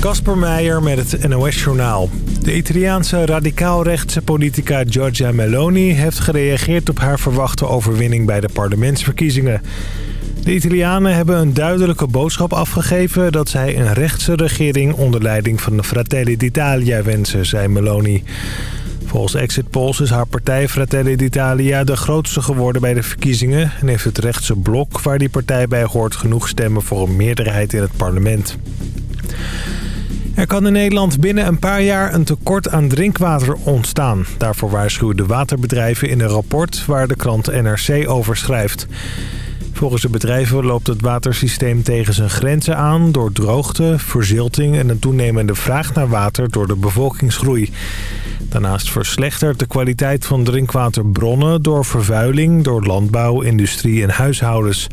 Kasper Meijer met het NOS-journaal. De Italiaanse radicaal-rechtse politica Giorgia Meloni... heeft gereageerd op haar verwachte overwinning bij de parlementsverkiezingen. De Italianen hebben een duidelijke boodschap afgegeven... dat zij een rechtse regering onder leiding van de Fratelli d'Italia wensen, zei Meloni. Volgens exit polls is haar partij Fratelli d'Italia de grootste geworden bij de verkiezingen... en heeft het rechtse blok waar die partij bij hoort genoeg stemmen voor een meerderheid in het parlement. Er kan in Nederland binnen een paar jaar een tekort aan drinkwater ontstaan. Daarvoor waarschuwen de waterbedrijven in een rapport waar de krant NRC over schrijft. Volgens de bedrijven loopt het watersysteem tegen zijn grenzen aan... door droogte, verzilting en een toenemende vraag naar water door de bevolkingsgroei. Daarnaast verslechtert de kwaliteit van drinkwaterbronnen... door vervuiling, door landbouw, industrie en huishoudens.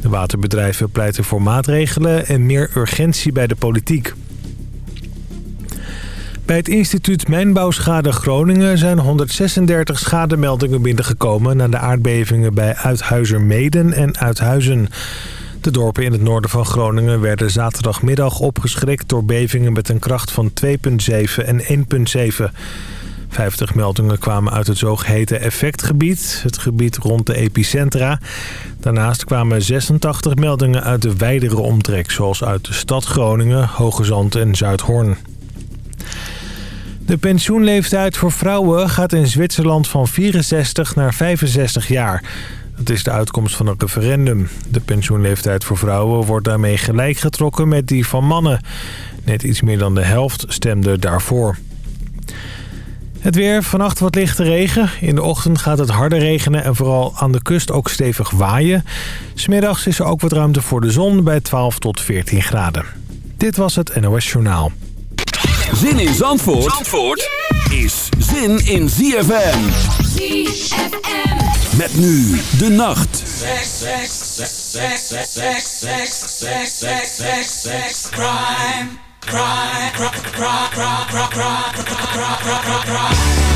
De waterbedrijven pleiten voor maatregelen en meer urgentie bij de politiek. Bij het instituut Mijnbouwschade Groningen zijn 136 schademeldingen binnengekomen... na de aardbevingen bij Uithuizermeden en Uithuizen. De dorpen in het noorden van Groningen werden zaterdagmiddag opgeschrikt... door bevingen met een kracht van 2,7 en 1,7. 50 meldingen kwamen uit het zogeheten effectgebied, het gebied rond de epicentra. Daarnaast kwamen 86 meldingen uit de wijdere omtrek... zoals uit de stad Groningen, Hoge Zand en Zuidhoorn. De pensioenleeftijd voor vrouwen gaat in Zwitserland van 64 naar 65 jaar. Dat is de uitkomst van een referendum. De pensioenleeftijd voor vrouwen wordt daarmee gelijk getrokken met die van mannen. Net iets meer dan de helft stemde daarvoor. Het weer, vannacht wat lichte regen. In de ochtend gaat het harder regenen en vooral aan de kust ook stevig waaien. Smiddags is er ook wat ruimte voor de zon bij 12 tot 14 graden. Dit was het NOS Journaal. Zin in Zandvoort, Zandvoort is zin in ZFM. ZFM. Met nu de nacht. Crime. Crime. always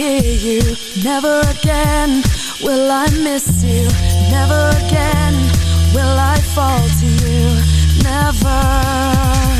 hear you. Never again will I miss you. Never again will I fall to you. Never.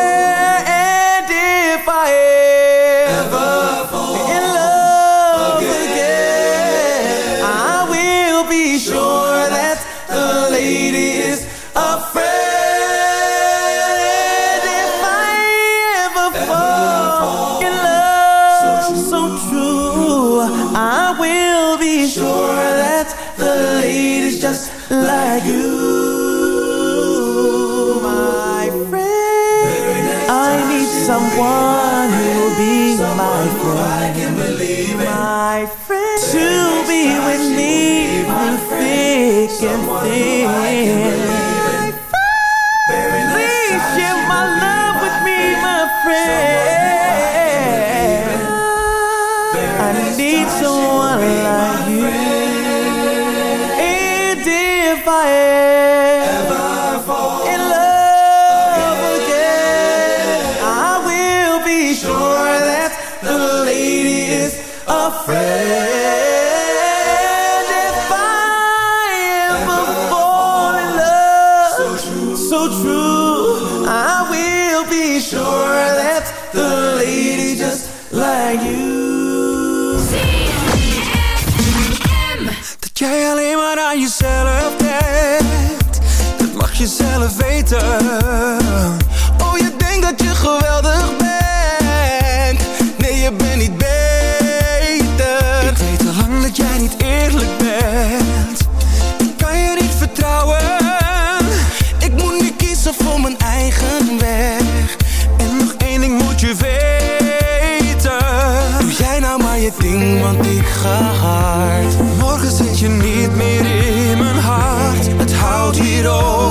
caer. 좋아 jezelf weten. Oh, je denkt dat je geweldig bent. Nee, je bent niet beter. Ik weet al lang dat jij niet eerlijk bent. Ik kan je niet vertrouwen. Ik moet nu kiezen voor mijn eigen weg. En nog één ding moet je weten. Doe jij nou maar je ding, want ik ga hard. Morgen zit je niet meer in mijn hart. Het houdt hier op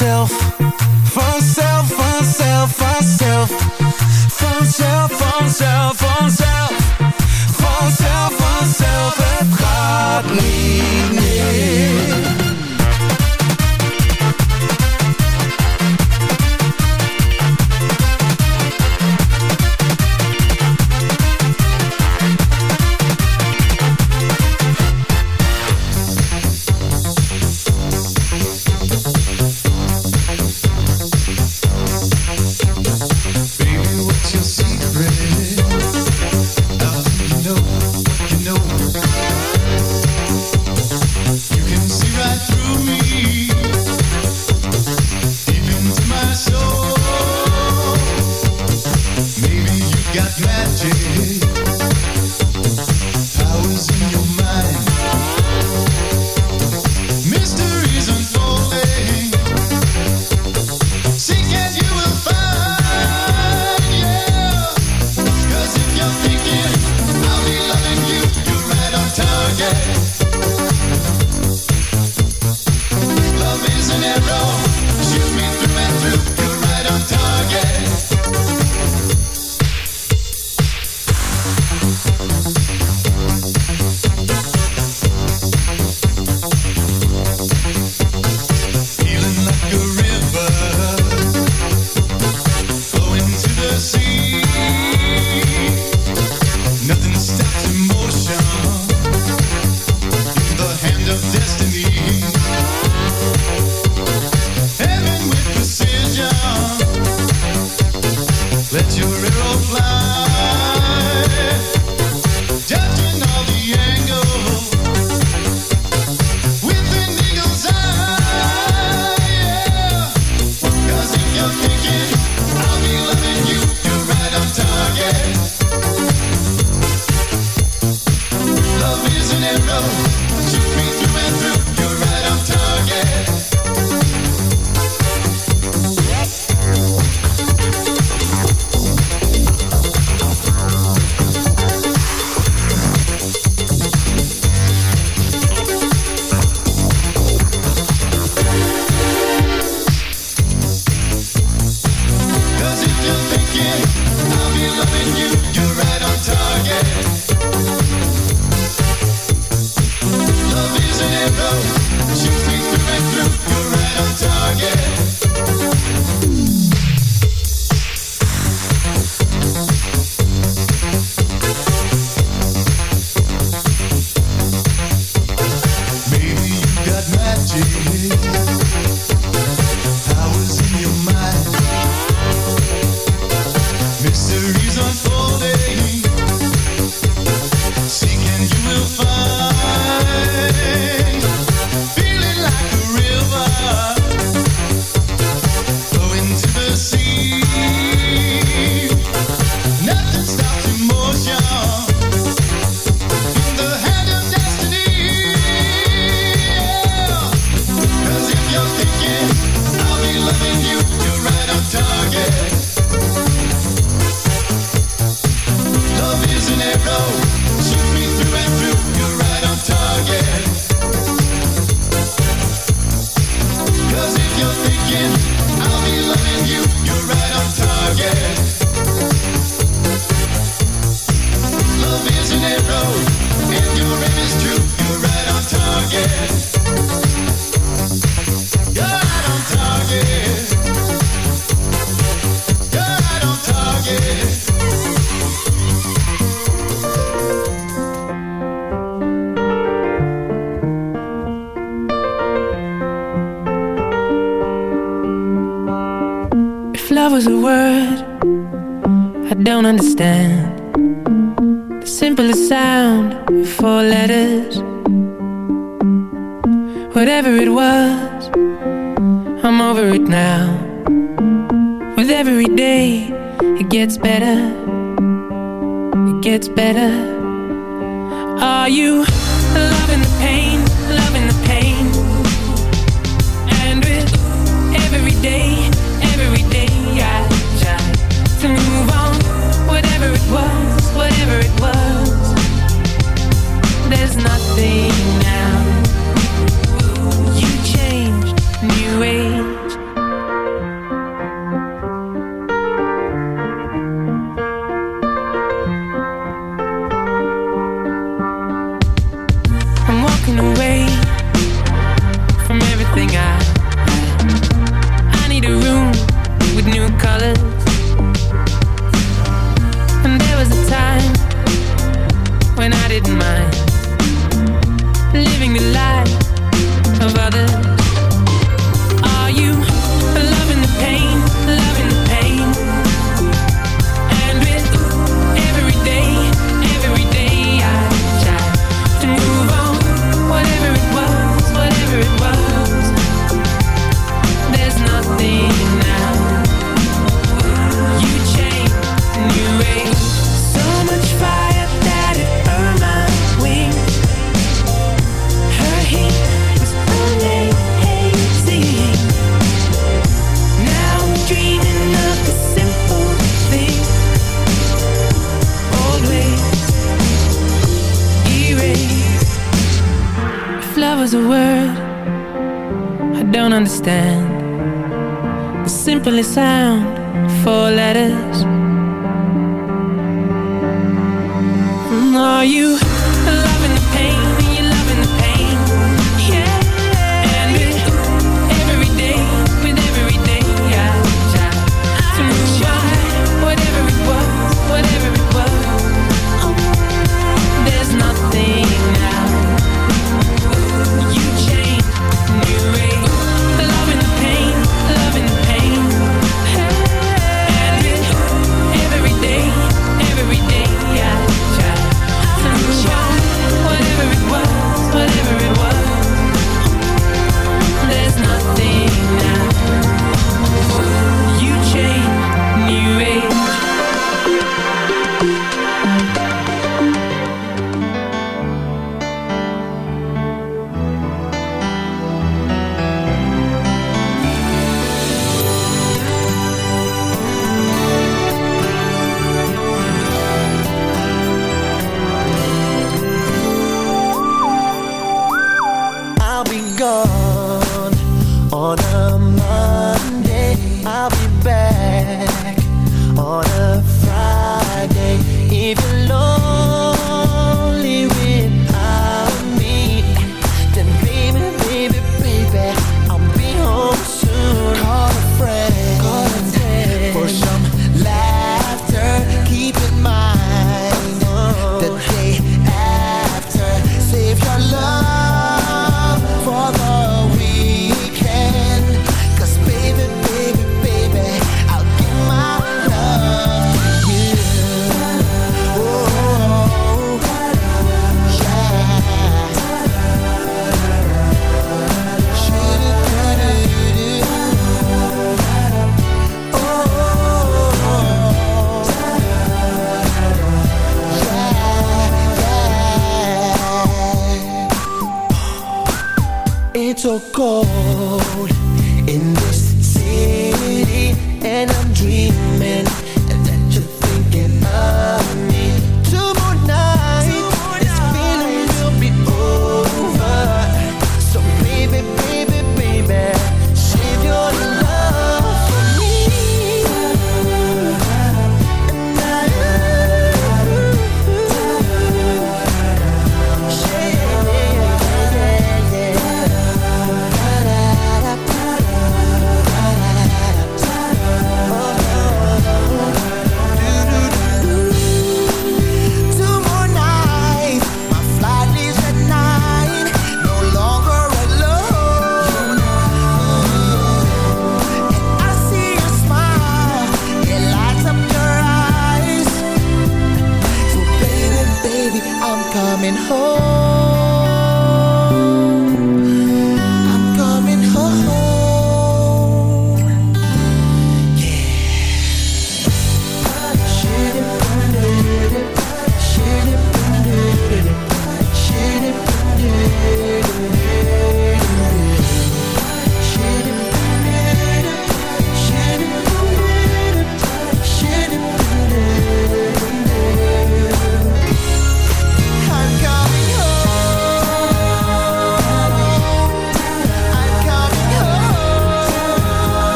myself.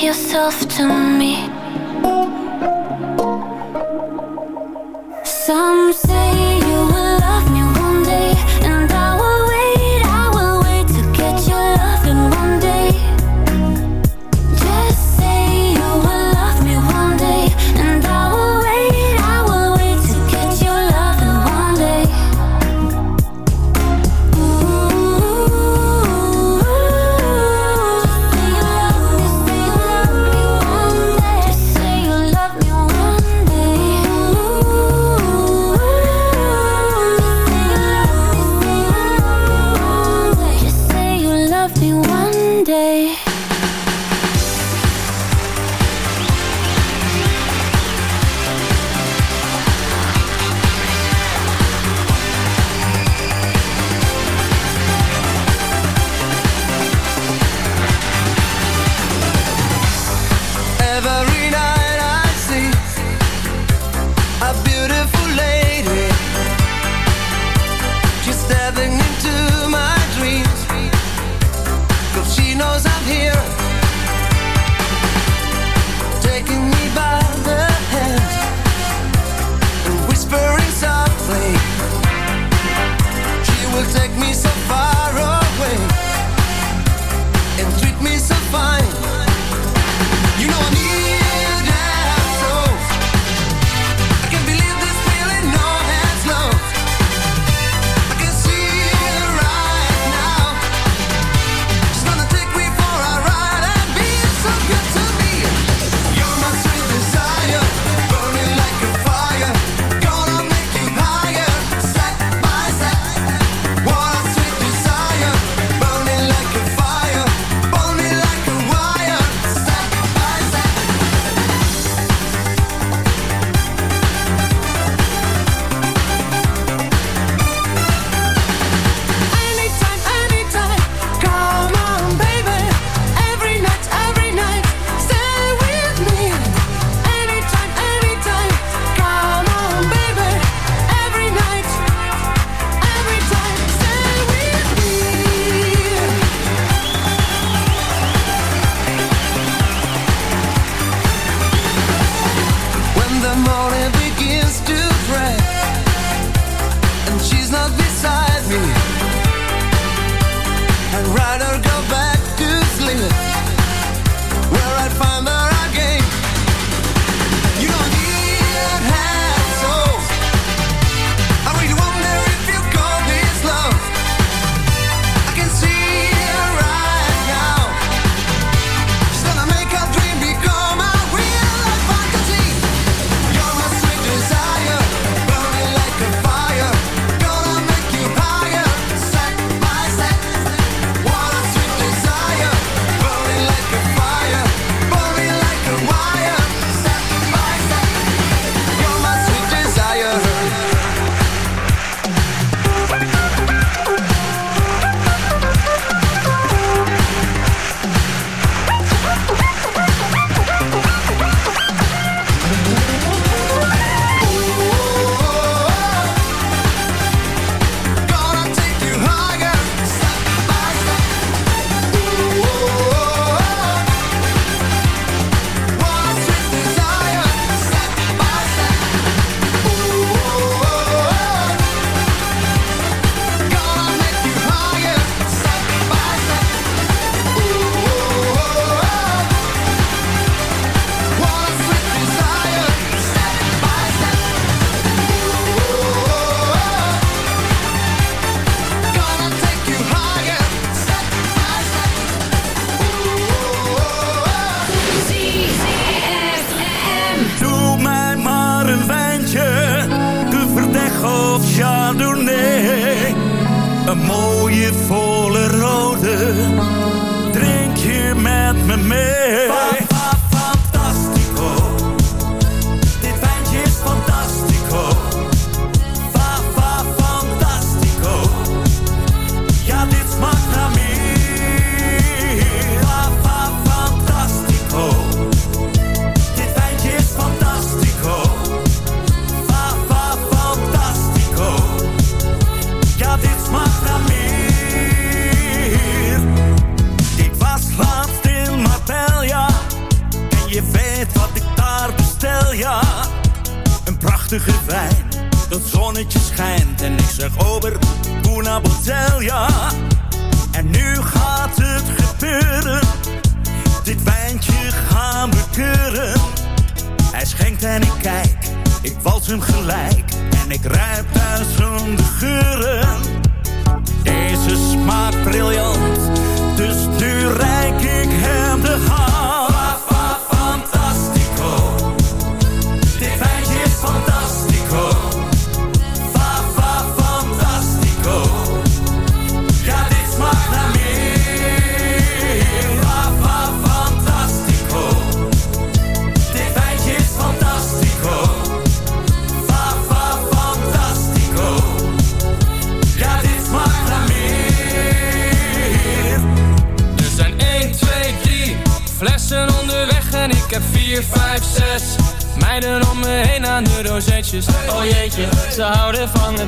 yourself to me.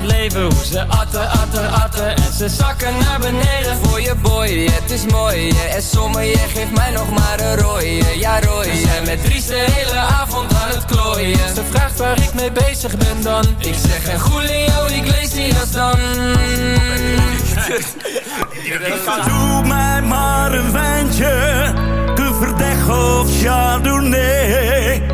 leven. Hoe ze atten, atten, atten En ze zakken naar beneden. Voor je boy, het is mooi En sommige je geeft mij nog maar een rooie. Ja rooie. We zijn met Dries de hele avond aan het klooien. Ze vraagt waar ik mee bezig ben dan? Ik zeg en Julio als dan. Doe mij maar een wijntje. Cuverdech of Chardonnay.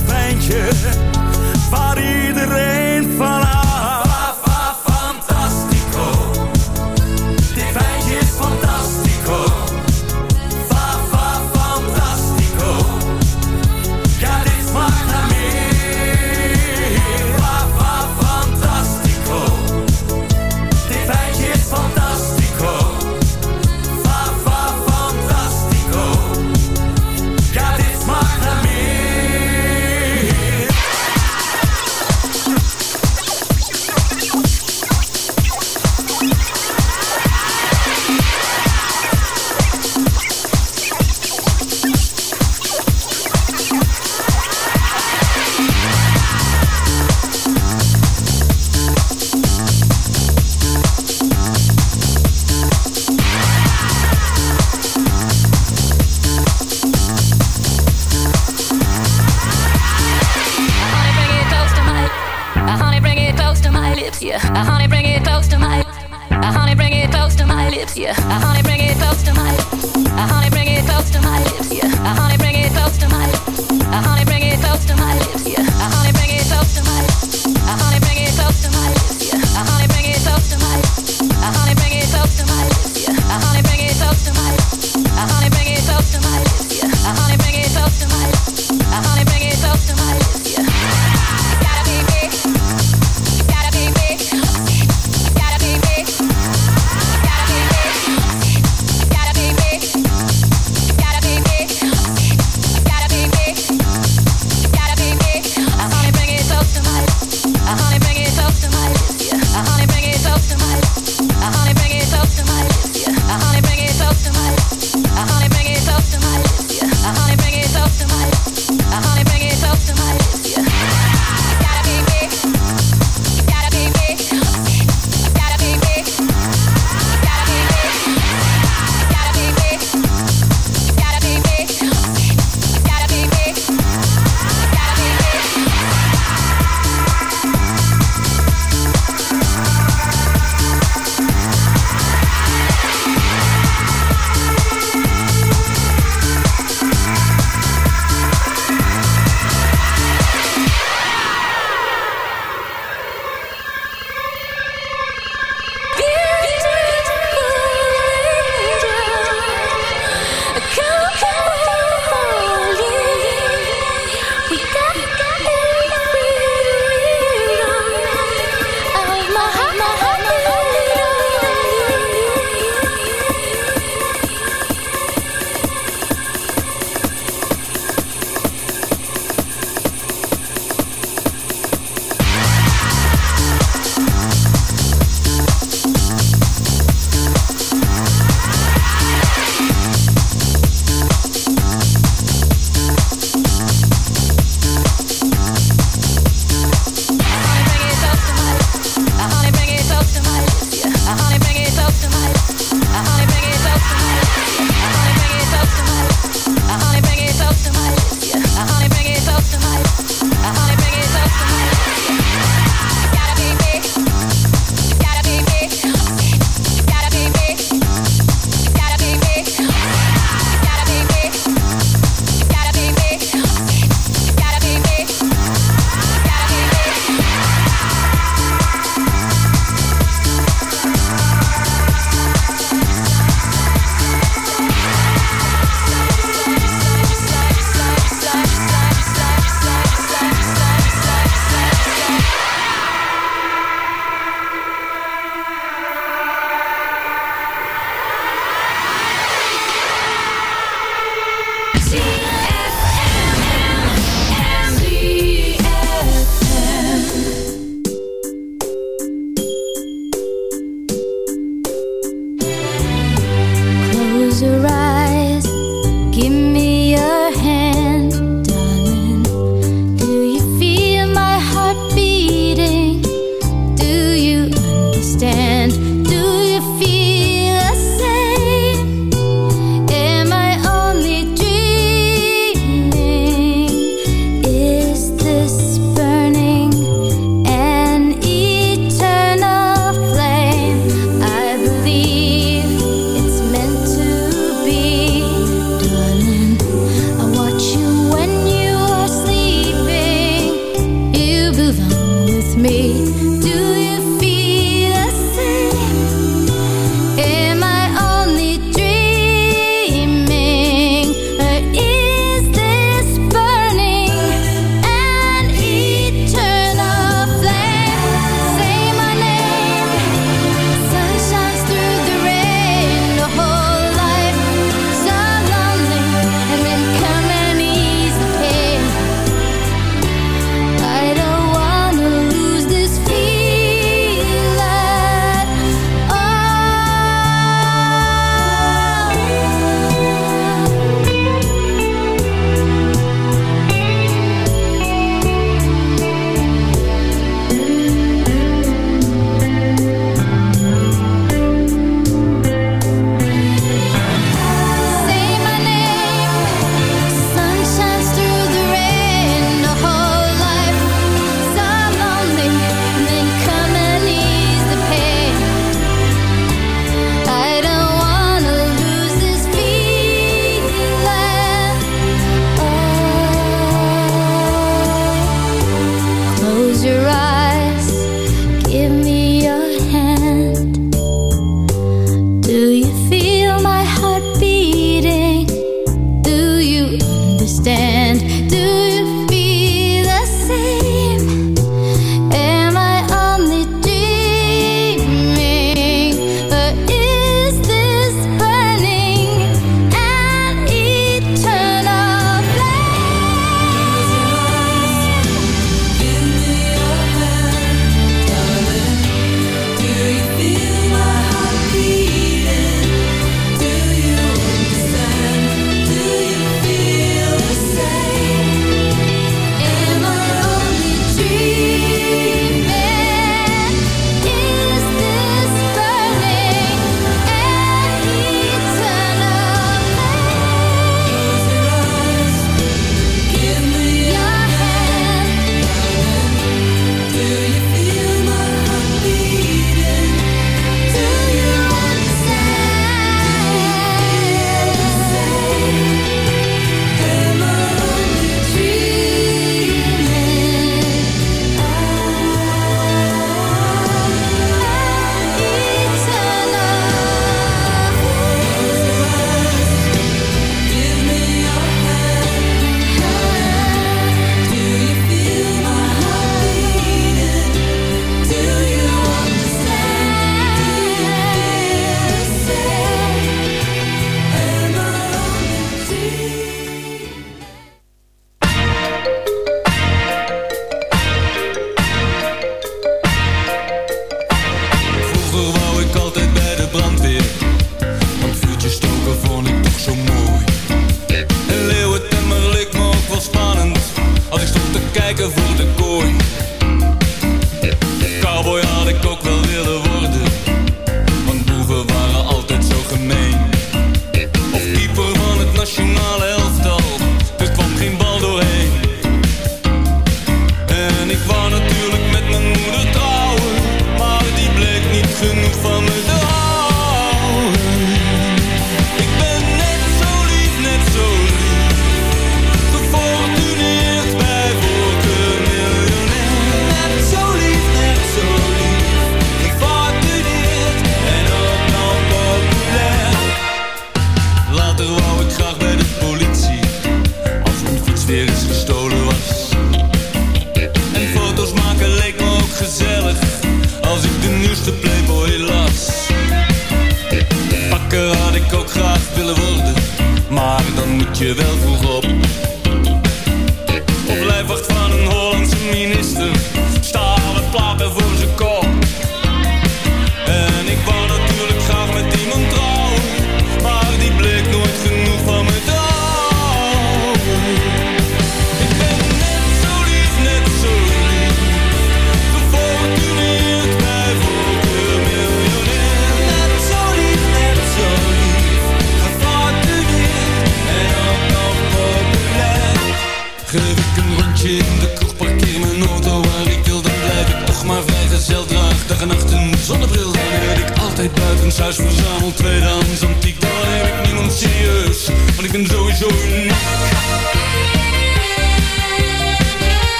to rise.